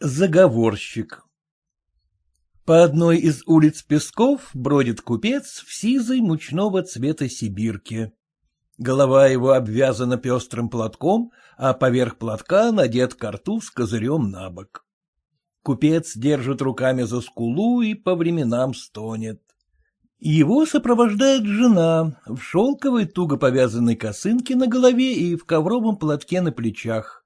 Заговорщик По одной из улиц Песков бродит купец в сизой мучного цвета сибирке. Голова его обвязана пестрым платком, а поверх платка надет картуз козырем на бок. Купец держит руками за скулу и по временам стонет. Его сопровождает жена в шелковой туго повязанной косынке на голове и в ковровом платке на плечах.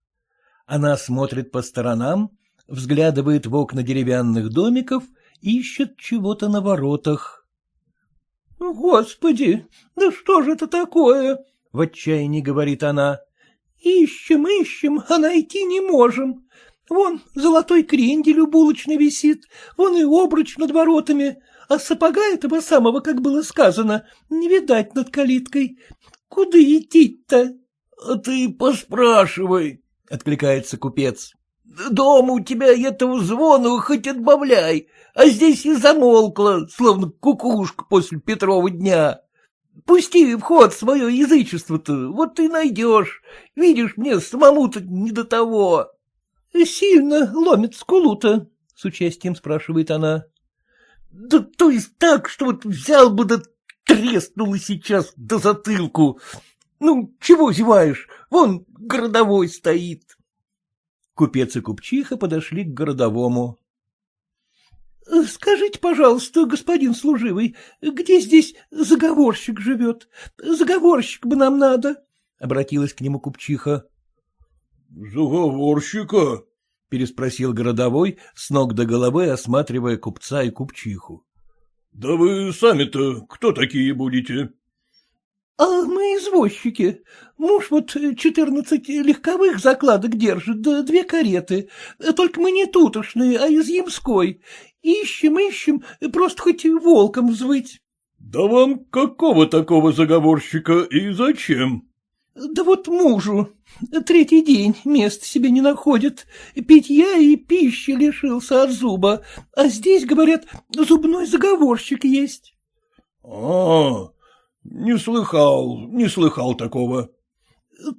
Она смотрит по сторонам, взглядывает в окна деревянных домиков, ищет чего-то на воротах. — Господи, да что же это такое? — в отчаянии говорит она. — Ищем, ищем, а найти не можем. Вон золотой крендель у булочной висит, вон и обруч над воротами, а сапога этого самого, как было сказано, не видать над калиткой. Куда идти-то? — А ты поспрашивай, — откликается купец. Дома у тебя этого звона хоть отбавляй, а здесь и замолкла, словно кукушка после Петрова дня. Пусти в ход свое язычество-то, вот ты найдешь. Видишь, мне самому-то не до того. — Сильно ломит скулу-то? — с участием спрашивает она. — Да то есть так, что вот взял бы да треснула сейчас до затылку. Ну, чего зеваешь? Вон городовой стоит. Купец и купчиха подошли к городовому. — Скажите, пожалуйста, господин служивый, где здесь заговорщик живет? Заговорщик бы нам надо, — обратилась к нему купчиха. — Заговорщика? — переспросил городовой, с ног до головы осматривая купца и купчиху. — Да вы сами-то кто такие будете? — А мы извозчики. Муж вот четырнадцать легковых закладок держит, да две кареты. Только мы не тутошные, а из Ямской. Ищем, ищем, просто хоть волком взвыть. — Да вам какого такого заговорщика и зачем? — Да вот мужу. Третий день мест себе не находит. Питья и пищи лишился от зуба. А здесь, говорят, зубной заговорщик есть. — А, не слыхал, не слыхал такого.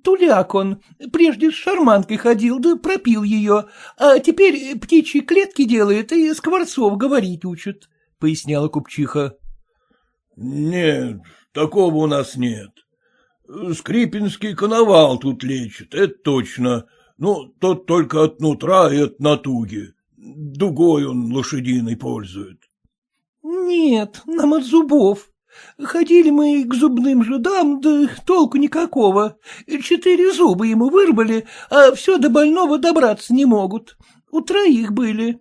Туляк он, прежде с шарманкой ходил, да пропил ее, а теперь птичьи клетки делает и скворцов говорить учит, — поясняла купчиха. — Нет, такого у нас нет. Скрипинский коновал тут лечит, это точно, но тот только от нутра и от натуги. Дугой он лошадиной пользует. — Нет, нам от зубов, Ходили мы к зубным жидам, да толку никакого. Четыре зуба ему вырвали, а все до больного добраться не могут. У троих были.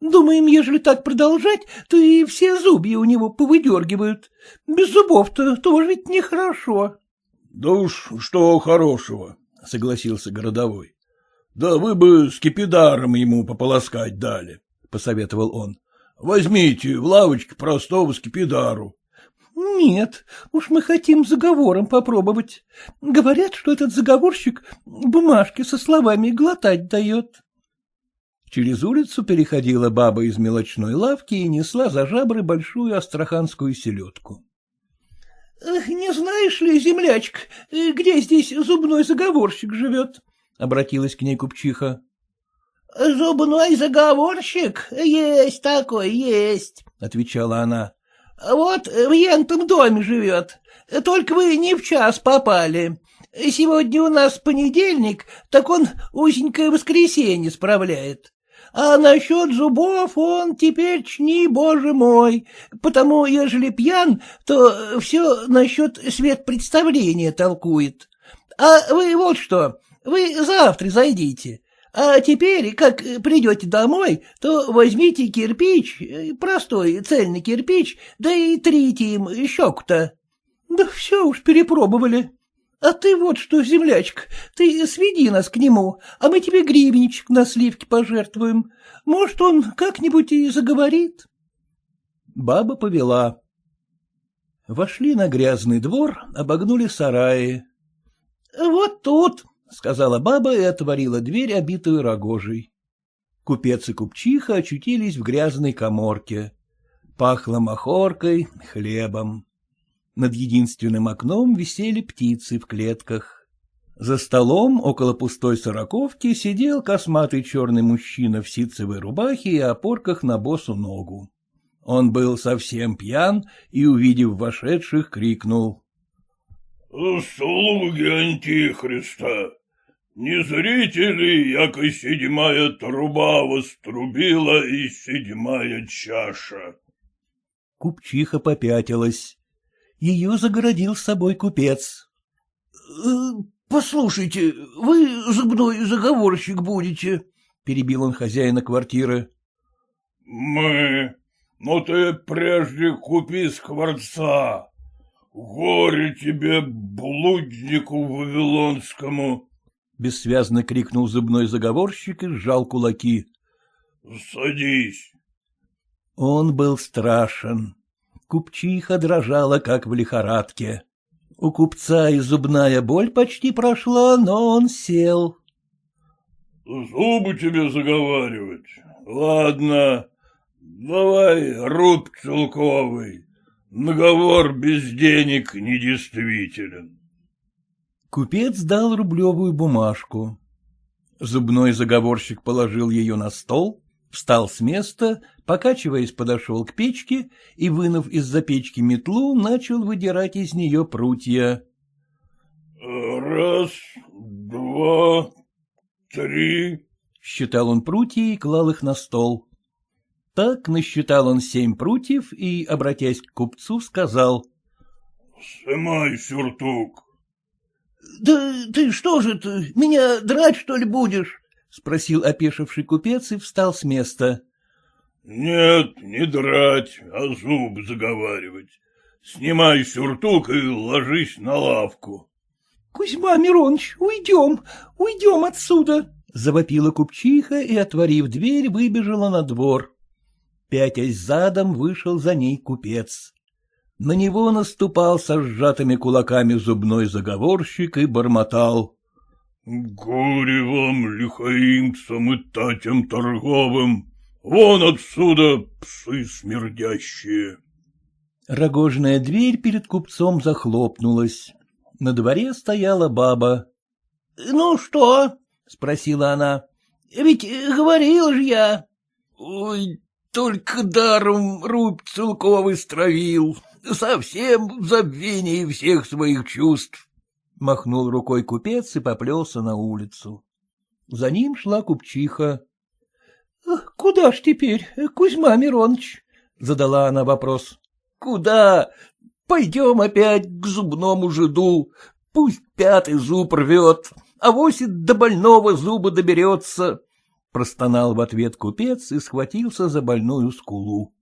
Думаем, ежели так продолжать, то и все зубья у него повыдергивают. Без зубов-то тоже ведь нехорошо. — Да уж что хорошего, — согласился городовой. — Да вы бы скипидаром ему пополоскать дали, — посоветовал он. — Возьмите в лавочке простого скипидару. — Нет, уж мы хотим заговором попробовать. Говорят, что этот заговорщик бумажки со словами глотать дает. Через улицу переходила баба из мелочной лавки и несла за жабры большую астраханскую селедку. — Не знаешь ли, землячка, где здесь зубной заговорщик живет? — обратилась к ней купчиха. — Зубной заговорщик? Есть такой, есть, — отвечала она. Вот в ентом доме живет. Только вы не в час попали. Сегодня у нас понедельник, так он узенькое воскресенье справляет. А насчет зубов он теперь чни, боже мой, потому, ежели пьян, то все насчет свет представления толкует. А вы вот что, вы завтра зайдите, а теперь, как придете домой, то возьмите кирпич, простой цельный кирпич, да и трите им щеку-то. Да все уж перепробовали. А ты вот что, землячка, ты сведи нас к нему, а мы тебе гривенчик на сливки пожертвуем. Может, он как-нибудь и заговорит. Баба повела. Вошли на грязный двор, обогнули сараи. — Вот тут, — сказала баба и отворила дверь, обитую рогожей. Купец и купчиха очутились в грязной коморке. Пахло махоркой, хлебом. Над единственным окном висели птицы в клетках. За столом около пустой сороковки сидел косматый черный мужчина в ситцевой рубахе и опорках на босу ногу. Он был совсем пьян и, увидев вошедших, крикнул. — Слуги Антихриста! Не зрите ли, яко седьмая труба вострубила и седьмая чаша? Купчиха попятилась. Ее загородил с собой купец. Э, — Послушайте, вы зубной заговорщик будете, — перебил он хозяина квартиры. — Мы? Ну ты прежде купи скворца. Горе тебе, блуднику вавилонскому! — бессвязно крикнул зубной заговорщик и сжал кулаки. — Садись. Он был страшен. Купчиха дрожала, как в лихорадке. У купца и зубная боль почти прошла, но он сел. — Зубы тебе заговаривать? Ладно, давай, руб целковый. Наговор без денег недействителен. Купец дал рублевую бумажку. Зубной заговорщик положил ее на стол, встал с места, покачиваясь, подошел к печке и, вынув из-за печки метлу, начал выдирать из нее прутья. — Раз, два, три, — считал он прутья и клал их на стол. Так насчитал он семь прутьев и, обратясь к купцу, сказал. — Сымай сюртук. — Да ты что же ты, меня драть, что ли, будешь? — спросил опешивший купец и встал с места. — Нет, не драть, а зуб заговаривать. Снимай сюртук и ложись на лавку. — Кузьма Миронович, уйдем, уйдем отсюда! — завопила купчиха и, отворив дверь, выбежала на двор. Пятясь задом, вышел за ней купец. На него наступал со сжатыми кулаками зубной заговорщик и бормотал. — Горе вам, лихаимцам и татям торговым! Вон отсюда, псы смердящие! Рогожная дверь перед купцом захлопнулась. На дворе стояла баба. — Ну что? — спросила она. — Ведь говорил же я. — Ой, только даром рубь целковый стравил, совсем в забвении всех своих чувств. Махнул рукой купец и поплелся на улицу. За ним шла купчиха. — Куда ж теперь, Кузьма Мироныч? — задала она вопрос. — Куда? Пойдем опять к зубному жиду. Пусть пятый зуб рвет, а восит до больного зуба доберется. Простонал в ответ купец и схватился за больную скулу.